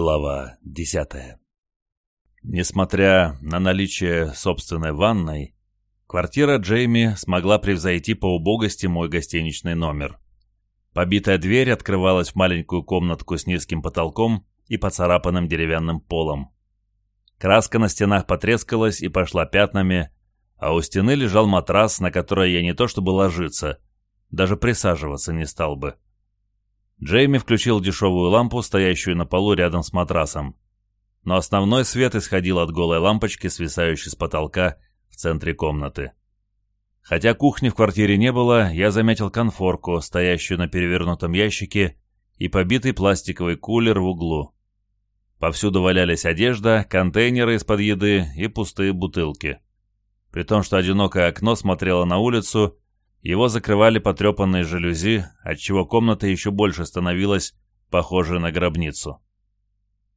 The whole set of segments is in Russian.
Глава 10. Несмотря на наличие собственной ванной, квартира Джейми смогла превзойти по убогости мой гостиничный номер. Побитая дверь открывалась в маленькую комнатку с низким потолком и поцарапанным деревянным полом. Краска на стенах потрескалась и пошла пятнами, а у стены лежал матрас, на который я не то чтобы ложиться, даже присаживаться не стал бы. Джейми включил дешевую лампу, стоящую на полу рядом с матрасом. Но основной свет исходил от голой лампочки, свисающей с потолка в центре комнаты. Хотя кухни в квартире не было, я заметил конфорку, стоящую на перевернутом ящике, и побитый пластиковый кулер в углу. Повсюду валялись одежда, контейнеры из-под еды и пустые бутылки. При том, что одинокое окно смотрело на улицу его закрывали потрепанные жалюзи, отчего комната еще больше становилась похожей на гробницу.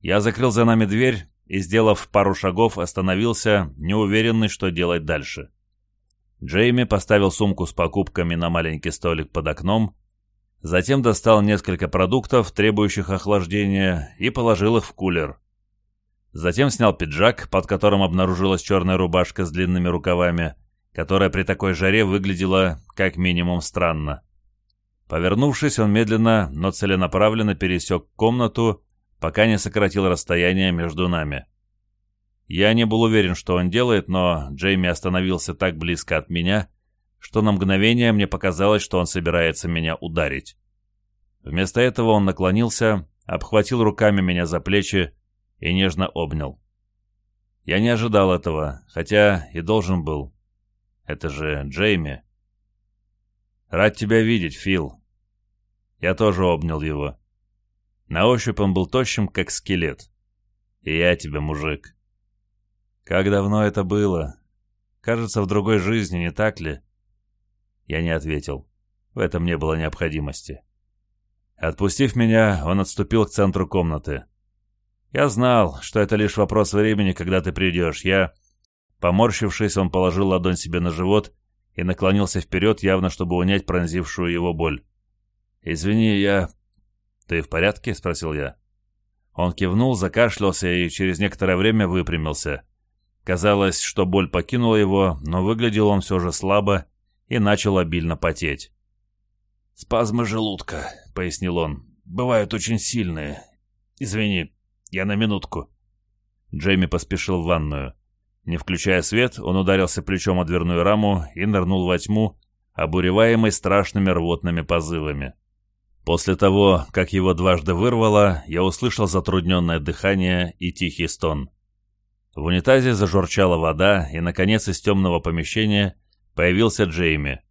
Я закрыл за нами дверь и, сделав пару шагов, остановился, неуверенный, что делать дальше. Джейми поставил сумку с покупками на маленький столик под окном, затем достал несколько продуктов, требующих охлаждения, и положил их в кулер. Затем снял пиджак, под которым обнаружилась черная рубашка с длинными рукавами, которая при такой жаре выглядела как минимум странно. Повернувшись, он медленно, но целенаправленно пересек комнату, пока не сократил расстояние между нами. Я не был уверен, что он делает, но Джейми остановился так близко от меня, что на мгновение мне показалось, что он собирается меня ударить. Вместо этого он наклонился, обхватил руками меня за плечи и нежно обнял. Я не ожидал этого, хотя и должен был. Это же Джейми. Рад тебя видеть, Фил. Я тоже обнял его. На ощупь он был тощим, как скелет. И я тебе, мужик. Как давно это было? Кажется, в другой жизни, не так ли? Я не ответил. В этом не было необходимости. Отпустив меня, он отступил к центру комнаты. Я знал, что это лишь вопрос времени, когда ты придешь. Я... Поморщившись, он положил ладонь себе на живот и наклонился вперед, явно чтобы унять пронзившую его боль. «Извини, я...» «Ты в порядке?» — спросил я. Он кивнул, закашлялся и через некоторое время выпрямился. Казалось, что боль покинула его, но выглядел он все же слабо и начал обильно потеть. «Спазмы желудка», — пояснил он. «Бывают очень сильные. Извини, я на минутку». Джейми поспешил в ванную. Не включая свет, он ударился плечом о дверную раму и нырнул во тьму, обуреваемый страшными рвотными позывами. После того, как его дважды вырвало, я услышал затрудненное дыхание и тихий стон. В унитазе зажурчала вода, и, наконец, из темного помещения появился Джейми.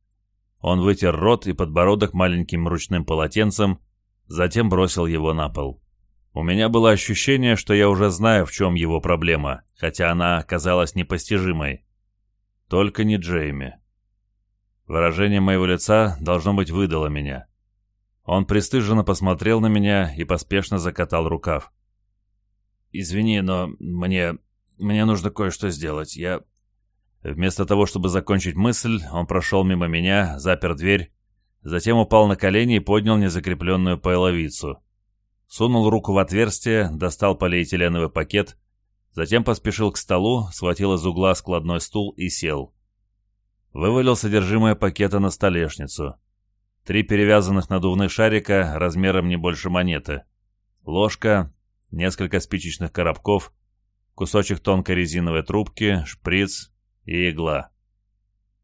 Он вытер рот и подбородок маленьким ручным полотенцем, затем бросил его на пол. У меня было ощущение, что я уже знаю, в чем его проблема, хотя она казалась непостижимой. Только не Джейми. Выражение моего лица, должно быть, выдало меня. Он пристыженно посмотрел на меня и поспешно закатал рукав. «Извини, но мне... мне нужно кое-что сделать. Я...» Вместо того, чтобы закончить мысль, он прошел мимо меня, запер дверь, затем упал на колени и поднял незакрепленную половицу сунул руку в отверстие, достал полиэтиленовый пакет, затем поспешил к столу, схватил из угла складной стул и сел. Вывалил содержимое пакета на столешницу. Три перевязанных надувных шарика размером не больше монеты. Ложка, несколько спичечных коробков, кусочек тонкой резиновой трубки, шприц и игла.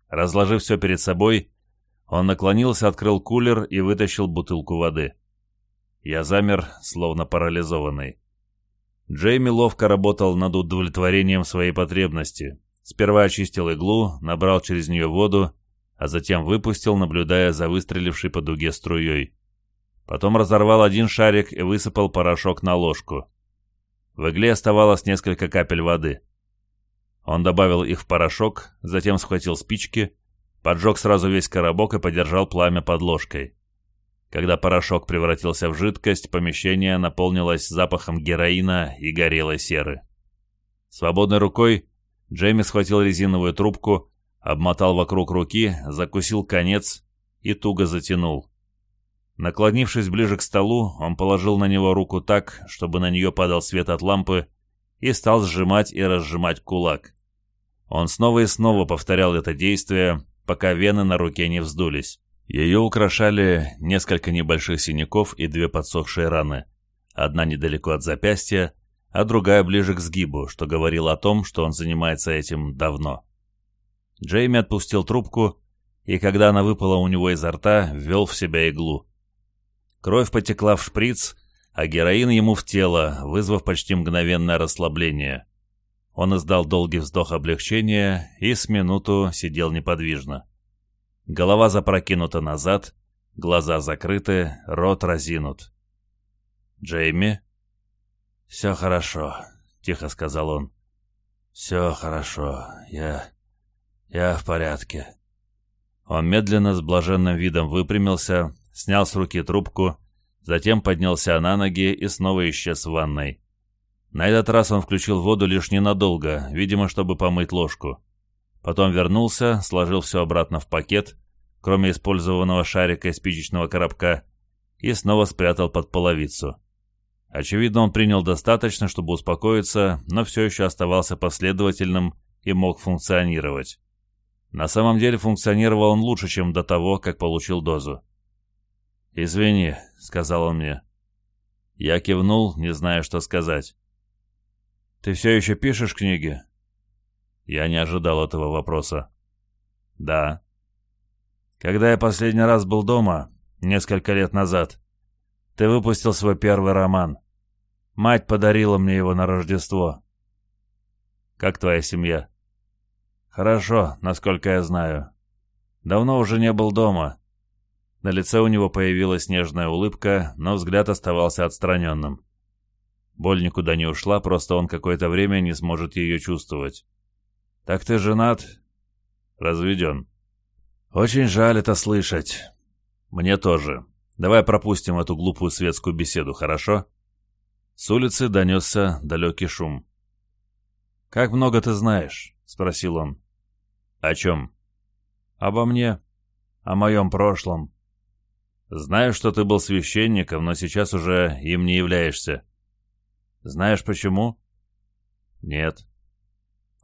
Разложив все перед собой, он наклонился, открыл кулер и вытащил бутылку воды. — я замер, словно парализованный. Джейми ловко работал над удовлетворением своей потребности. Сперва очистил иглу, набрал через нее воду, а затем выпустил, наблюдая за выстрелившей по дуге струей. Потом разорвал один шарик и высыпал порошок на ложку. В игле оставалось несколько капель воды. Он добавил их в порошок, затем схватил спички, поджег сразу весь коробок и подержал пламя под ложкой. Когда порошок превратился в жидкость, помещение наполнилось запахом героина и горелой серы. Свободной рукой Джейми схватил резиновую трубку, обмотал вокруг руки, закусил конец и туго затянул. Наклонившись ближе к столу, он положил на него руку так, чтобы на нее падал свет от лампы, и стал сжимать и разжимать кулак. Он снова и снова повторял это действие, пока вены на руке не вздулись. Ее украшали несколько небольших синяков и две подсохшие раны, одна недалеко от запястья, а другая ближе к сгибу, что говорило о том, что он занимается этим давно. Джейми отпустил трубку, и когда она выпала у него изо рта, ввел в себя иглу. Кровь потекла в шприц, а героин ему в тело, вызвав почти мгновенное расслабление. Он издал долгий вздох облегчения и с минуту сидел неподвижно. Голова запрокинута назад, глаза закрыты, рот разинут. «Джейми?» «Все хорошо», — тихо сказал он. «Все хорошо. Я... я в порядке». Он медленно с блаженным видом выпрямился, снял с руки трубку, затем поднялся на ноги и снова исчез в ванной. На этот раз он включил воду лишь ненадолго, видимо, чтобы помыть ложку. Потом вернулся, сложил все обратно в пакет, кроме использованного шарика и спичечного коробка, и снова спрятал под половицу. Очевидно, он принял достаточно, чтобы успокоиться, но все еще оставался последовательным и мог функционировать. На самом деле функционировал он лучше, чем до того, как получил дозу. «Извини», — сказал он мне. Я кивнул, не зная, что сказать. «Ты все еще пишешь книги?» Я не ожидал этого вопроса. Да. Когда я последний раз был дома, несколько лет назад, ты выпустил свой первый роман. Мать подарила мне его на Рождество. Как твоя семья? Хорошо, насколько я знаю. Давно уже не был дома. На лице у него появилась нежная улыбка, но взгляд оставался отстраненным. Боль никуда не ушла, просто он какое-то время не сможет ее чувствовать. Так ты женат? Разведен. Очень жаль это слышать. Мне тоже. Давай пропустим эту глупую светскую беседу, хорошо? С улицы донесся далекий шум. «Как много ты знаешь?» — спросил он. «О чем?» «Обо мне. О моем прошлом». «Знаю, что ты был священником, но сейчас уже им не являешься». «Знаешь почему?» «Нет».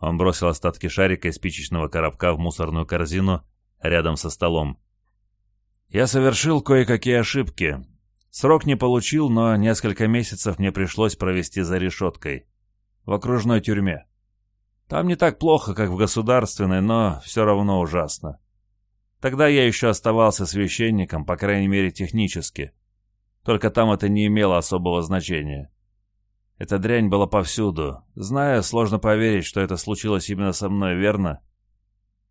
Он бросил остатки шарика и спичечного коробка в мусорную корзину рядом со столом. «Я совершил кое-какие ошибки. Срок не получил, но несколько месяцев мне пришлось провести за решеткой. В окружной тюрьме. Там не так плохо, как в государственной, но все равно ужасно. Тогда я еще оставался священником, по крайней мере технически. Только там это не имело особого значения. Эта дрянь была повсюду. Зная, сложно поверить, что это случилось именно со мной, верно?»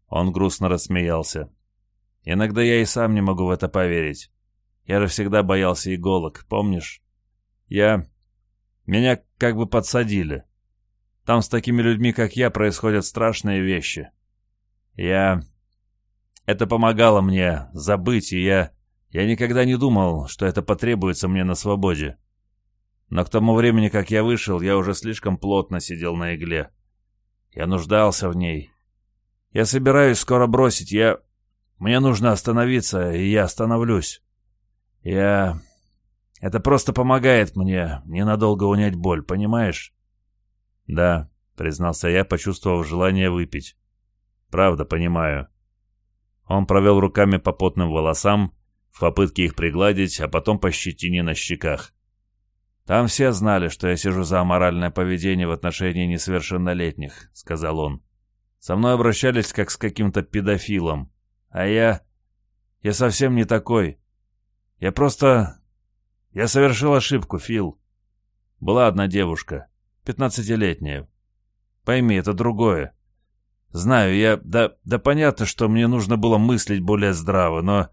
Он грустно рассмеялся. «Иногда я и сам не могу в это поверить. Я же всегда боялся иголок, помнишь? Я... Меня как бы подсадили. Там с такими людьми, как я, происходят страшные вещи. Я... Это помогало мне забыть, и я... Я никогда не думал, что это потребуется мне на свободе но к тому времени, как я вышел, я уже слишком плотно сидел на игле. Я нуждался в ней. Я собираюсь скоро бросить, я... Мне нужно остановиться, и я остановлюсь. Я... Это просто помогает мне ненадолго унять боль, понимаешь? Да, признался я, почувствовав желание выпить. Правда, понимаю. Он провел руками по потным волосам, в попытке их пригладить, а потом по щетине на щеках. «Там все знали, что я сижу за аморальное поведение в отношении несовершеннолетних», — сказал он. «Со мной обращались как с каким-то педофилом. А я... я совсем не такой. Я просто... я совершил ошибку, Фил. Была одна девушка, пятнадцатилетняя. Пойми, это другое. Знаю, я... да... да понятно, что мне нужно было мыслить более здраво, но...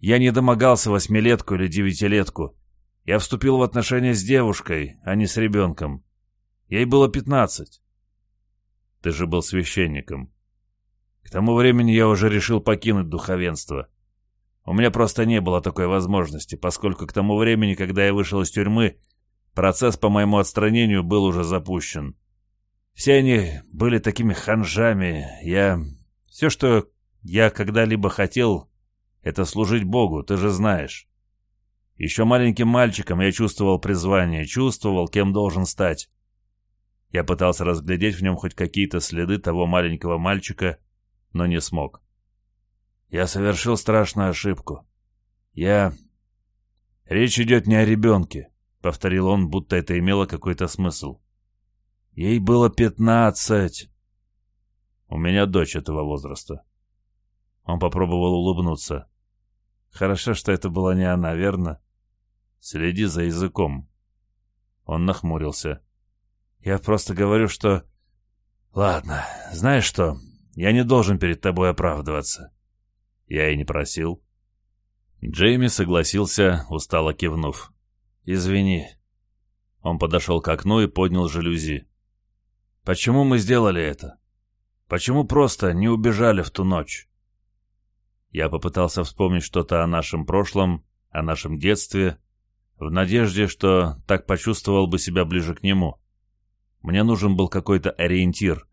я не домогался восьмилетку или девятилетку». Я вступил в отношения с девушкой, а не с ребенком. Ей было пятнадцать. Ты же был священником. К тому времени я уже решил покинуть духовенство. У меня просто не было такой возможности, поскольку к тому времени, когда я вышел из тюрьмы, процесс по моему отстранению был уже запущен. Все они были такими ханжами. Я... Все, что я когда-либо хотел, это служить Богу, ты же знаешь. Еще маленьким мальчиком я чувствовал призвание, чувствовал, кем должен стать. Я пытался разглядеть в нем хоть какие-то следы того маленького мальчика, но не смог. Я совершил страшную ошибку. Я... Речь идет не о ребенке, — повторил он, будто это имело какой-то смысл. Ей было пятнадцать. У меня дочь этого возраста. Он попробовал улыбнуться. Хорошо, что это была не она, верно? Следи за языком». Он нахмурился. «Я просто говорю, что...» «Ладно, знаешь что, я не должен перед тобой оправдываться». «Я и не просил». Джейми согласился, устало кивнув. «Извини». Он подошел к окну и поднял жалюзи. «Почему мы сделали это? Почему просто не убежали в ту ночь?» Я попытался вспомнить что-то о нашем прошлом, о нашем детстве, в надежде, что так почувствовал бы себя ближе к нему. Мне нужен был какой-то ориентир,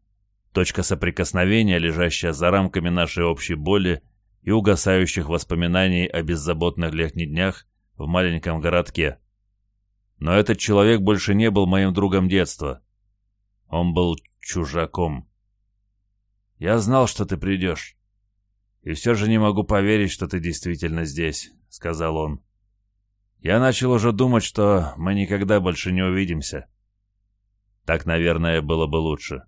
точка соприкосновения, лежащая за рамками нашей общей боли и угасающих воспоминаний о беззаботных летних днях в маленьком городке. Но этот человек больше не был моим другом детства. Он был чужаком. «Я знал, что ты придешь. И все же не могу поверить, что ты действительно здесь», — сказал он. Я начал уже думать, что мы никогда больше не увидимся. Так, наверное, было бы лучше.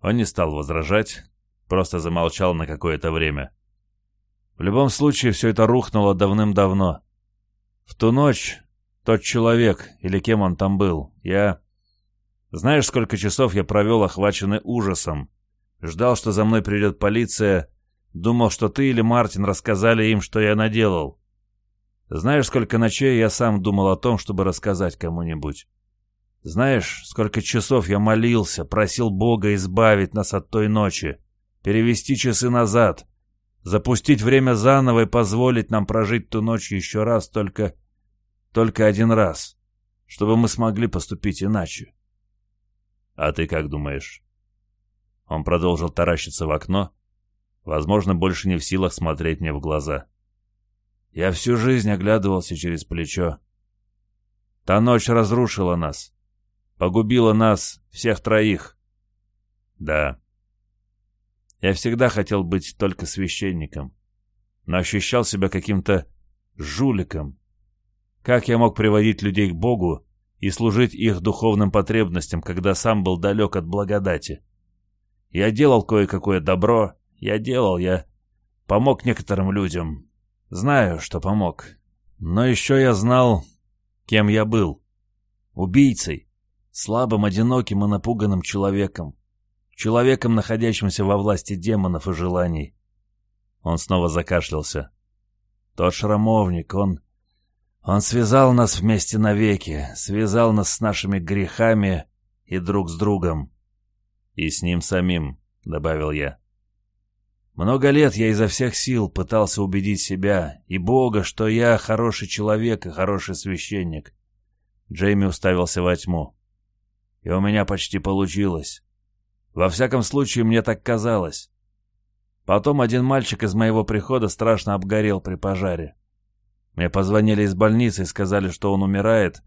Он не стал возражать, просто замолчал на какое-то время. В любом случае, все это рухнуло давным-давно. В ту ночь тот человек, или кем он там был, я... Знаешь, сколько часов я провел, охваченный ужасом. Ждал, что за мной придет полиция. Думал, что ты или Мартин рассказали им, что я наделал. Знаешь, сколько ночей я сам думал о том, чтобы рассказать кому-нибудь. Знаешь, сколько часов я молился, просил Бога избавить нас от той ночи, перевести часы назад, запустить время заново и позволить нам прожить ту ночь еще раз, только... только один раз, чтобы мы смогли поступить иначе. А ты как думаешь? Он продолжил таращиться в окно, возможно, больше не в силах смотреть мне в глаза. — я всю жизнь оглядывался через плечо. Та ночь разрушила нас. Погубила нас, всех троих. Да. Я всегда хотел быть только священником, но ощущал себя каким-то жуликом. Как я мог приводить людей к Богу и служить их духовным потребностям, когда сам был далек от благодати? Я делал кое-какое добро, я делал, я помог некоторым людям, Знаю, что помог. Но еще я знал, кем я был. Убийцей, слабым, одиноким и напуганным человеком. Человеком, находящимся во власти демонов и желаний. Он снова закашлялся. Тот шрамовник, он... Он связал нас вместе навеки, связал нас с нашими грехами и друг с другом. И с ним самим, — добавил я. Много лет я изо всех сил пытался убедить себя и Бога, что я хороший человек и хороший священник. Джейми уставился во тьму. И у меня почти получилось. Во всяком случае, мне так казалось. Потом один мальчик из моего прихода страшно обгорел при пожаре. Мне позвонили из больницы и сказали, что он умирает,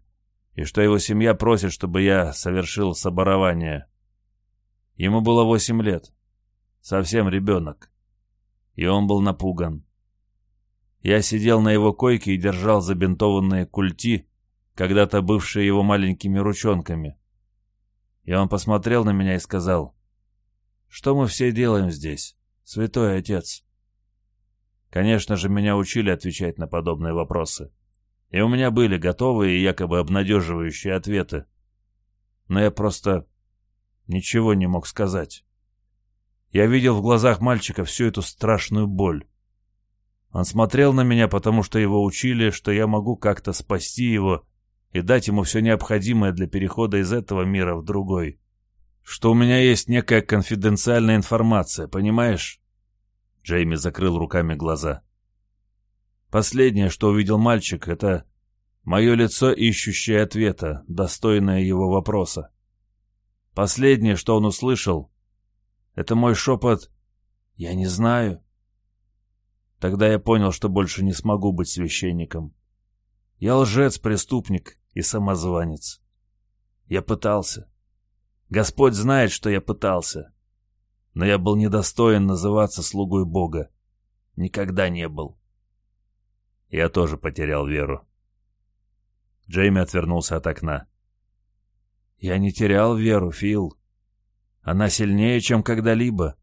и что его семья просит, чтобы я совершил соборование. Ему было восемь лет. Совсем ребенок и он был напуган. Я сидел на его койке и держал забинтованные культи, когда-то бывшие его маленькими ручонками. И он посмотрел на меня и сказал, «Что мы все делаем здесь, святой отец?» Конечно же, меня учили отвечать на подобные вопросы. И у меня были готовые и якобы обнадеживающие ответы. Но я просто ничего не мог сказать. Я видел в глазах мальчика всю эту страшную боль. Он смотрел на меня, потому что его учили, что я могу как-то спасти его и дать ему все необходимое для перехода из этого мира в другой. Что у меня есть некая конфиденциальная информация, понимаешь? Джейми закрыл руками глаза. Последнее, что увидел мальчик, это мое лицо, ищущее ответа, достойное его вопроса. Последнее, что он услышал, это мой шепот. Я не знаю. Тогда я понял, что больше не смогу быть священником. Я лжец, преступник и самозванец. Я пытался. Господь знает, что я пытался. Но я был недостоин называться слугой Бога. Никогда не был. Я тоже потерял веру. Джейми отвернулся от окна. «Я не терял веру, Фил», она сильнее, чем когда-либо.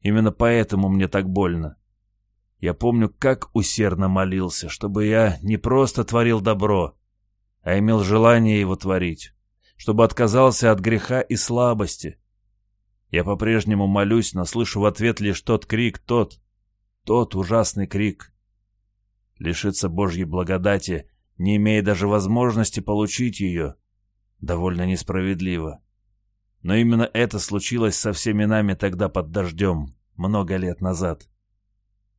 Именно поэтому мне так больно. Я помню, как усердно молился, чтобы я не просто творил добро, а имел желание его творить, чтобы отказался от греха и слабости. Я по-прежнему молюсь, но слышу в ответ лишь тот крик, тот, тот ужасный крик. Лишиться Божьей благодати, не имея даже возможности получить ее, довольно несправедливо. Но именно это случилось со всеми нами тогда под дождем, много лет назад.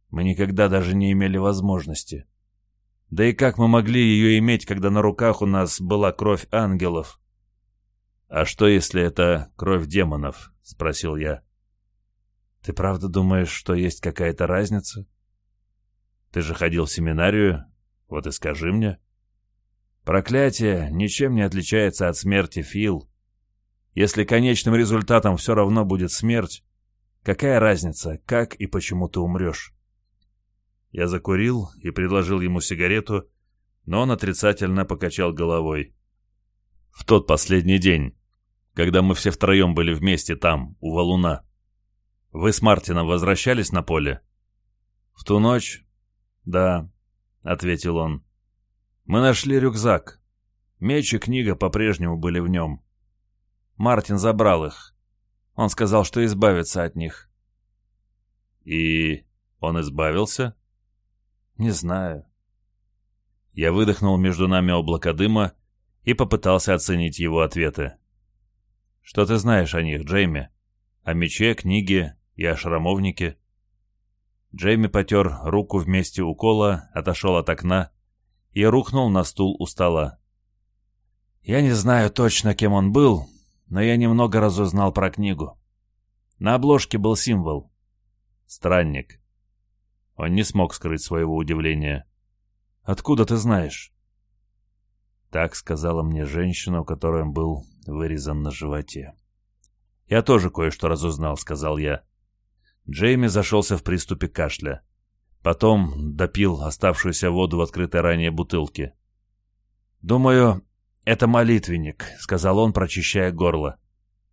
Мы никогда даже не имели возможности. Да и как мы могли ее иметь, когда на руках у нас была кровь ангелов? «А что, если это кровь демонов?» — спросил я. «Ты правда думаешь, что есть какая-то разница?» «Ты же ходил в семинарию, вот и скажи мне». «Проклятие ничем не отличается от смерти, Фил. Если конечным результатом все равно будет смерть, какая разница, как и почему ты умрешь? Я закурил и предложил ему сигарету, но он отрицательно покачал головой. В тот последний день, когда мы все втроем были вместе там, у валуна, вы с Мартином возвращались на поле? В ту ночь? Да, — ответил он. Мы нашли рюкзак. Меч и книга по-прежнему были в нем. — Мартин забрал их. Он сказал, что избавится от них. И он избавился? Не знаю. Я выдохнул между нами облако дыма и попытался оценить его ответы. Что ты знаешь о них, Джейми? О мече, книге и о шрамовнике? Джейми потер руку вместе укола, отошел от окна и рухнул на стул у стола. Я не знаю точно, кем он был, но я немного разузнал про книгу. На обложке был символ. Странник. Он не смог скрыть своего удивления. «Откуда ты знаешь?» Так сказала мне женщина, у которой он был вырезан на животе. «Я тоже кое-что разузнал», — сказал я. Джейми зашелся в приступе кашля. Потом допил оставшуюся воду в открытой ранее бутылке. «Думаю, «Это молитвенник», — сказал он, прочищая горло.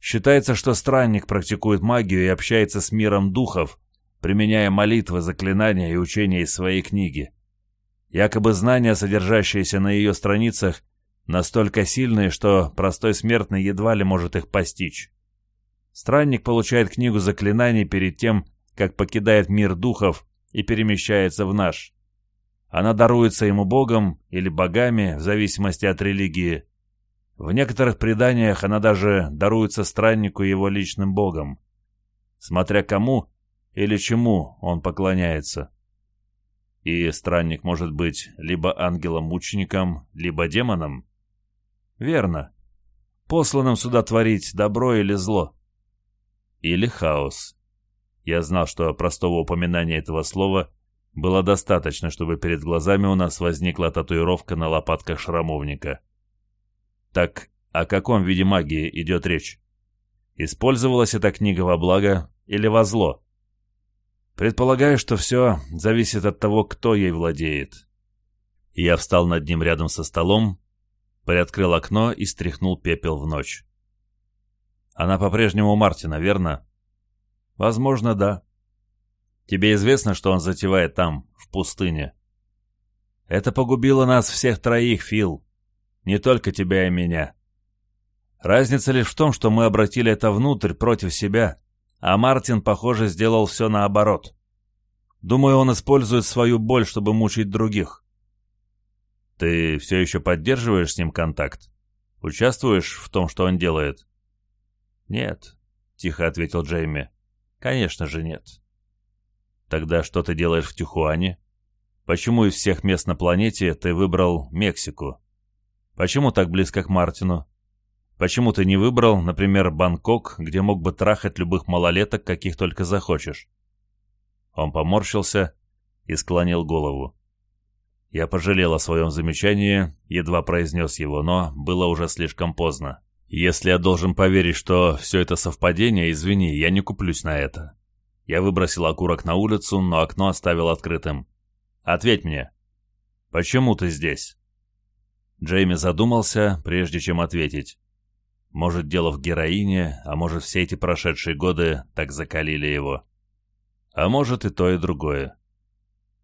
«Считается, что странник практикует магию и общается с миром духов, применяя молитвы, заклинания и учения из своей книги. Якобы знания, содержащиеся на ее страницах, настолько сильные, что простой смертный едва ли может их постичь. Странник получает книгу заклинаний перед тем, как покидает мир духов и перемещается в наш. Она даруется ему Богом или богами, в зависимости от религии. В некоторых преданиях она даже даруется страннику его личным Богом, смотря кому или чему он поклоняется. И странник может быть либо ангелом-мучеником, либо демоном. Верно. Посланным сюда творить добро или зло. Или хаос. Я знал, что простого упоминания этого слова – было достаточно, чтобы перед глазами у нас возникла татуировка на лопатках шрамовника. Так о каком виде магии идет речь? Использовалась эта книга во благо или во зло? Предполагаю, что все зависит от того, кто ей владеет. Я встал над ним рядом со столом, приоткрыл окно и стряхнул пепел в ночь. Она по-прежнему у Мартина, верно? Возможно, да. Тебе известно, что он затевает там, в пустыне?» «Это погубило нас всех троих, Фил. Не только тебя и меня. Разница лишь в том, что мы обратили это внутрь, против себя, а Мартин, похоже, сделал все наоборот. Думаю, он использует свою боль, чтобы мучить других». «Ты все еще поддерживаешь с ним контакт? Участвуешь в том, что он делает?» «Нет», — тихо ответил Джейми. «Конечно же нет». Тогда что ты делаешь в Тихуане? Почему из всех мест на планете ты выбрал Мексику? Почему так близко к Мартину? Почему ты не выбрал, например, Бангкок, где мог бы трахать любых малолеток, каких только захочешь?» Он поморщился и склонил голову. Я пожалел о своем замечании, едва произнес его, но было уже слишком поздно. «Если я должен поверить, что все это совпадение, извини, я не куплюсь на это. Я выбросил окурок на улицу, но окно оставил открытым. «Ответь мне, почему ты здесь?» Джейми задумался, прежде чем ответить. Может, дело в героине, а может, все эти прошедшие годы так закалили его. А может, и то, и другое.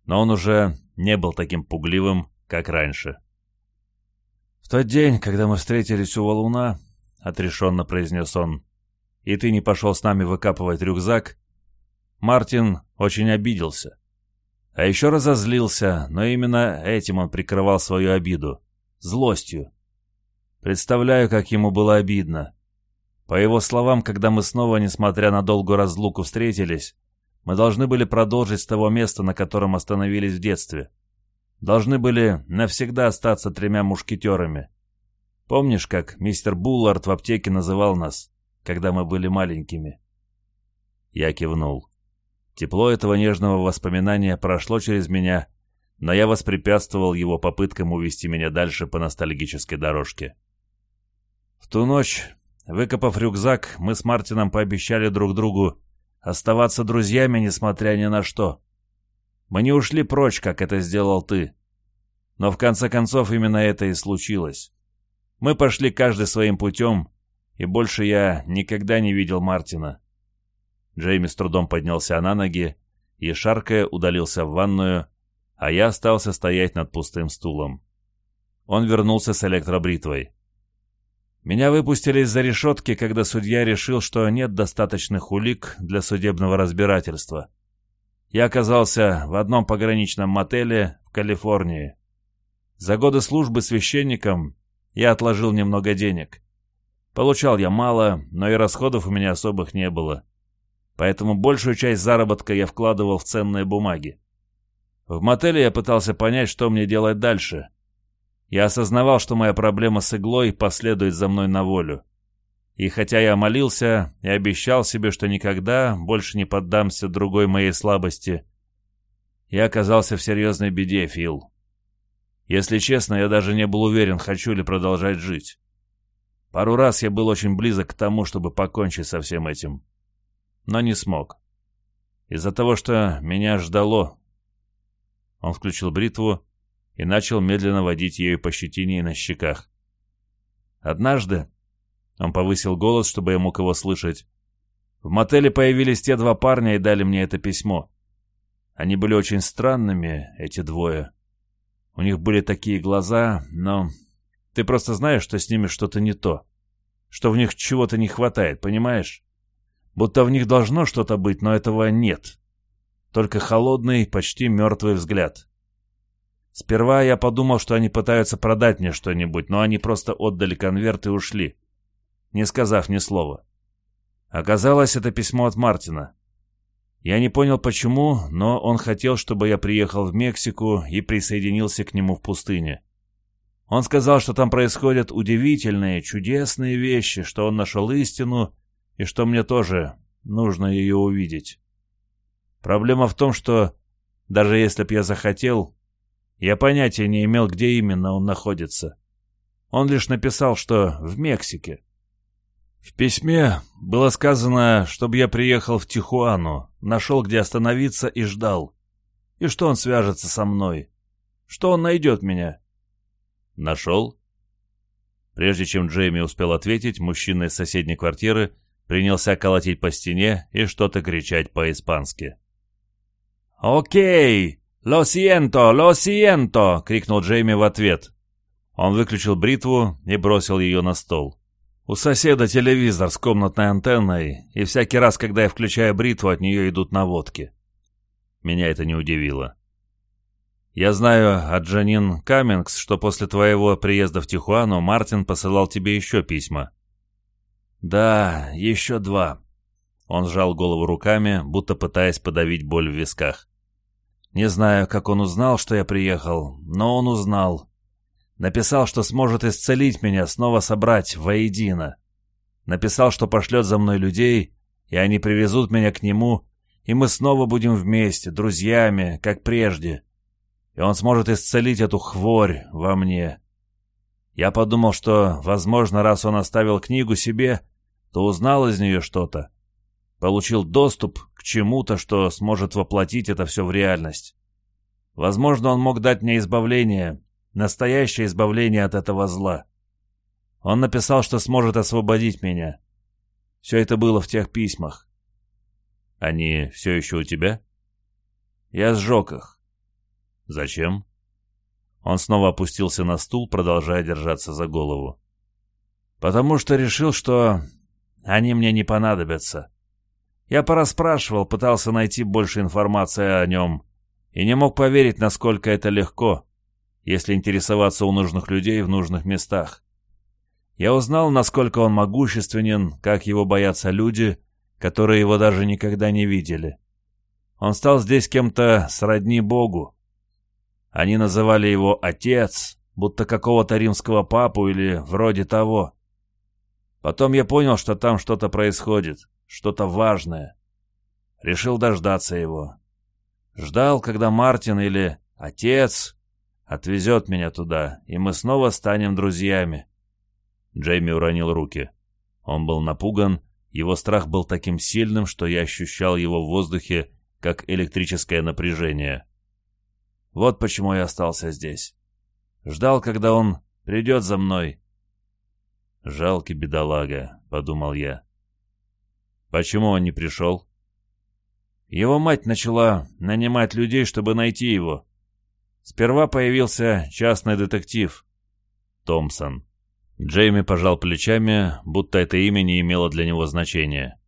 Но он уже не был таким пугливым, как раньше. «В тот день, когда мы встретились у валуна», — отрешенно произнес он, — «и ты не пошел с нами выкапывать рюкзак», Мартин очень обиделся. А еще разозлился, но именно этим он прикрывал свою обиду. Злостью. Представляю, как ему было обидно. По его словам, когда мы снова, несмотря на долгую разлуку, встретились, мы должны были продолжить с того места, на котором остановились в детстве. Должны были навсегда остаться тремя мушкетерами. Помнишь, как мистер Буллард в аптеке называл нас, когда мы были маленькими? Я кивнул. Тепло этого нежного воспоминания прошло через меня, но я воспрепятствовал его попыткам увести меня дальше по ностальгической дорожке. В ту ночь, выкопав рюкзак, мы с Мартином пообещали друг другу оставаться друзьями, несмотря ни на что. Мы не ушли прочь, как это сделал ты. Но в конце концов именно это и случилось. Мы пошли каждый своим путем, и больше я никогда не видел Мартина. Джейми с трудом поднялся на ноги и, шаркая, удалился в ванную, а я остался стоять над пустым стулом. Он вернулся с электробритвой. Меня выпустили из-за решетки, когда судья решил, что нет достаточных улик для судебного разбирательства. Я оказался в одном пограничном мотеле в Калифорнии. За годы службы священником я отложил немного денег. Получал я мало, но и расходов у меня особых не было поэтому большую часть заработка я вкладывал в ценные бумаги. В мотеле я пытался понять, что мне делать дальше. Я осознавал, что моя проблема с иглой последует за мной на волю. И хотя я молился и обещал себе, что никогда больше не поддамся другой моей слабости, я оказался в серьезной беде, Фил. Если честно, я даже не был уверен, хочу ли продолжать жить. Пару раз я был очень близок к тому, чтобы покончить со всем этим но не смог. Из-за того, что меня ждало. Он включил бритву и начал медленно водить ею по щетине и на щеках. Однажды, он повысил голос, чтобы я мог его слышать, в мотеле появились те два парня и дали мне это письмо. Они были очень странными, эти двое. У них были такие глаза, но... Ты просто знаешь, что с ними что-то не то. Что в них чего-то не хватает, понимаешь? будто в них должно что-то быть, но этого нет. Только холодный, почти мертвый взгляд. Сперва я подумал, что они пытаются продать мне что-нибудь, но они просто отдали конверт и ушли, не сказав ни слова. Оказалось, это письмо от Мартина. Я не понял почему, но он хотел, чтобы я приехал в Мексику и присоединился к нему в пустыне. Он сказал, что там происходят удивительные, чудесные вещи, что он нашел истину и что мне тоже нужно ее увидеть. Проблема в том, что даже если б я захотел, я понятия не имел, где именно он находится. Он лишь написал, что в Мексике. В письме было сказано, чтобы я приехал в Тихуану, нашел, где остановиться и ждал. И что он свяжется со мной. Что он найдет меня. Нашел? Прежде чем Джейми успел ответить, мужчина из соседней квартиры — принялся колотить по стене и что-то кричать по-испански. «Окей! Лосиенто! Лосиенто!» — крикнул Джейми в ответ. Он выключил бритву и бросил ее на стол. У соседа телевизор с комнатной антенной, и всякий раз, когда я включаю бритву, от нее идут наводки. Меня это не удивило. Я знаю от Джанин Каммингс, что после твоего приезда в Тихуану Мартин посылал тебе еще письма. «Да, еще два». Он сжал голову руками, будто пытаясь подавить боль в висках. «Не знаю, как он узнал, что я приехал, но он узнал. Написал, что сможет исцелить меня, снова собрать воедино. Написал, что пошлет за мной людей, и они привезут меня к нему, и мы снова будем вместе, друзьями, как прежде. И он сможет исцелить эту хворь во мне». Я подумал, что, возможно, раз он оставил книгу себе, то узнал из нее что-то, получил доступ к чему-то, что сможет воплотить это все в реальность. Возможно, он мог дать мне избавление, настоящее избавление от этого зла. Он написал, что сможет освободить меня. Все это было в тех письмах. Они все еще у тебя? Я сжег их. Зачем? Он снова опустился на стул, продолжая держаться за голову. Потому что решил, что они мне не понадобятся. Я пораспрашивал, пытался найти больше информации о нем, и не мог поверить, насколько это легко, если интересоваться у нужных людей в нужных местах. Я узнал, насколько он могущественен, как его боятся люди, которые его даже никогда не видели. Он стал здесь кем-то сродни Богу. Они называли его «отец», будто какого-то римского папу или вроде того. Потом я понял, что там что-то происходит, что-то важное. Решил дождаться его. Ждал, когда Мартин или отец отвезет меня туда, и мы снова станем друзьями. Джейми уронил руки. Он был напуган, его страх был таким сильным, что я ощущал его в воздухе, как электрическое напряжение. Вот почему я остался здесь. Ждал, когда он придет за мной, Жалкий бедолага, подумал я. Почему он не пришел? Его мать начала нанимать людей, чтобы найти его. Сперва появился частный детектив. Томпсон. Джейми пожал плечами, будто это имя не имело для него значения.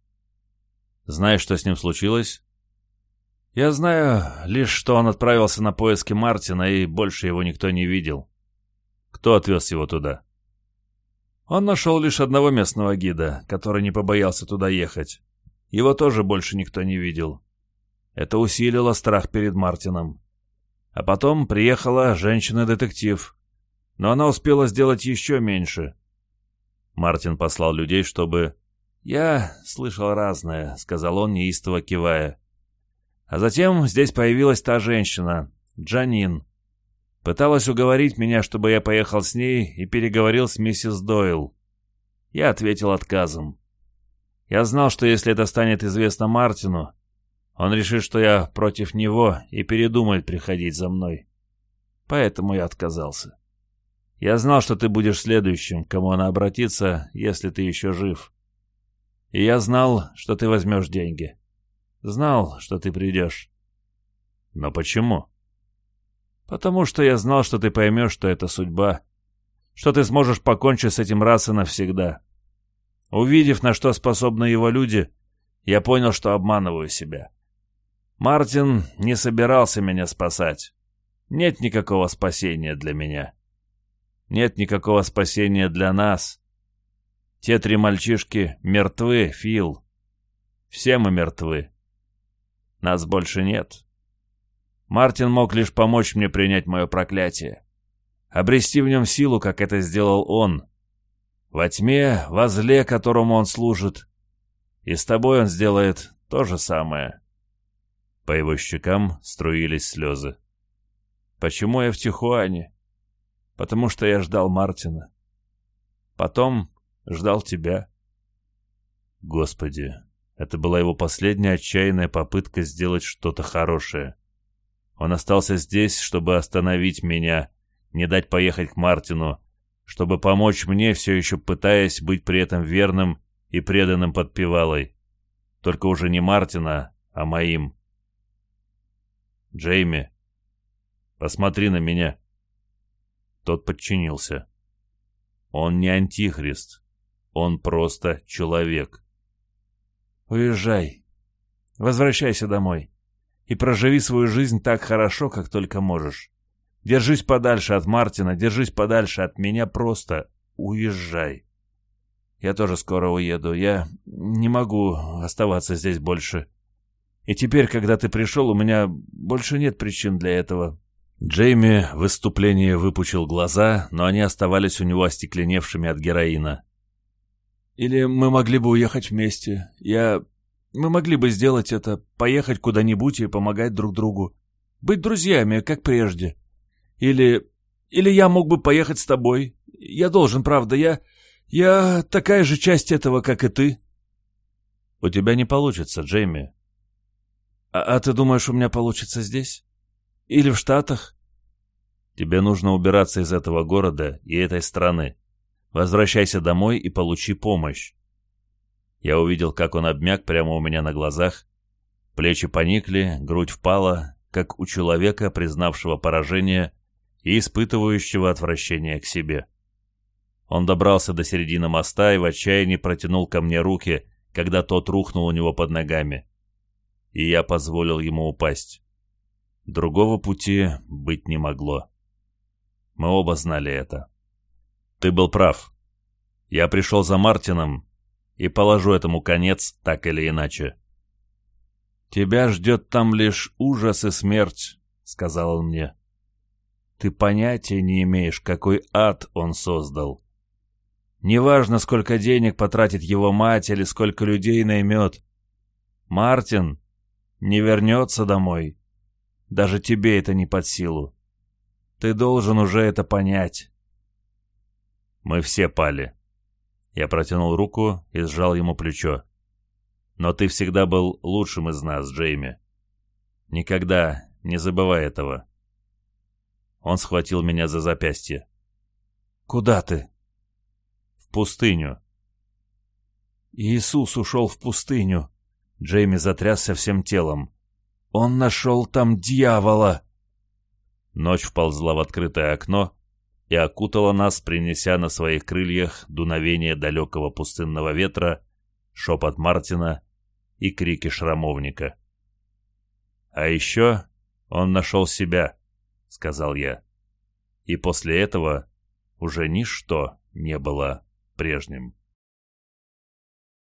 Знаешь, что с ним случилось? Я знаю лишь, что он отправился на поиски Мартина, и больше его никто не видел. Кто отвез его туда? Он нашел лишь одного местного гида, который не побоялся туда ехать. Его тоже больше никто не видел. Это усилило страх перед Мартином. А потом приехала женщина-детектив. Но она успела сделать еще меньше. Мартин послал людей, чтобы... «Я слышал разное», — сказал он, неистово кивая. А затем здесь появилась та женщина, Джанин, Пыталась уговорить меня, чтобы я поехал с ней и переговорил с миссис Дойл. Я ответил отказом. Я знал, что если это станет известно Мартину, он решит, что я против него и передумает приходить за мной. Поэтому я отказался. Я знал, что ты будешь следующим, кому она обратится, если ты еще жив. И я знал, что ты возьмешь деньги. Знал, что ты придешь. Но почему? потому что я знал, что ты поймешь, что это судьба, что ты сможешь покончить с этим раз и навсегда. Увидев, на что способны его люди, я понял, что обманываю себя. Мартин не собирался меня спасать. Нет никакого спасения для меня. Нет никакого спасения для нас. Те три мальчишки мертвы, Фил. Все мы мертвы. Нас больше нет. Мартин мог лишь помочь мне принять мое проклятие. Обрести в нем силу, как это сделал он. Во тьме, во зле, которому он служит. И с тобой он сделает то же самое. По его щекам струились слезы. Почему я в Тихуане? Потому что я ждал Мартина. Потом ждал тебя. Господи, это была его последняя отчаянная попытка сделать что-то хорошее. Он остался здесь, чтобы остановить меня, не дать поехать к Мартину, чтобы помочь мне, все еще пытаясь быть при этом верным и преданным подпевалой. Только уже не Мартина, а моим. «Джейми, посмотри на меня». Тот подчинился. «Он не антихрист. Он просто человек». «Уезжай. Возвращайся домой и проживи свою жизнь так хорошо, как только можешь. Держись подальше от Мартина, держись подальше от меня, просто уезжай. Я тоже скоро уеду, я не могу оставаться здесь больше. И теперь, когда ты пришел, у меня больше нет причин для этого». Джейми в выступлении выпучил глаза, но они оставались у него остекленевшими от героина. «Или мы могли бы уехать вместе. Я мы могли бы сделать это, поехать куда-нибудь и помогать друг другу. Быть друзьями, как прежде. Или... Или я мог бы поехать с тобой. Я должен, правда, я... Я такая же часть этого, как и ты. У тебя не получится, Джейми. А, а ты думаешь, у меня получится здесь? Или в Штатах? Тебе нужно убираться из этого города и этой страны. Возвращайся домой и получи помощь. Я увидел, как он обмяк прямо у меня на глазах. Плечи поникли, грудь впала, как у человека, признавшего поражение и испытывающего отвращение к себе. Он добрался до середины моста и в отчаянии протянул ко мне руки, когда тот рухнул у него под ногами. И я позволил ему упасть. Другого пути быть не могло. Мы оба знали это. Ты был прав. Я пришел за Мартином, и положу этому конец так или иначе. «Тебя ждет там лишь ужас и смерть», — сказал он мне. «Ты понятия не имеешь, какой ад он создал. Неважно, сколько денег потратит его мать или сколько людей наймет. Мартин не вернется домой. Даже тебе это не под силу. Ты должен уже это понять». Мы все пали. Я протянул руку и сжал ему плечо. «Но ты всегда был лучшим из нас, Джейми. Никогда не забывай этого». Он схватил меня за запястье. «Куда ты?» «В пустыню». «Иисус ушел в пустыню». Джейми затрясся всем телом. «Он нашел там дьявола!» Ночь вползла в открытое окно, и окутала нас, принеся на своих крыльях дуновение далекого пустынного ветра, шепот Мартина и крики шрамовника. «А еще он нашел себя», — сказал я. И после этого уже ничто не было прежним.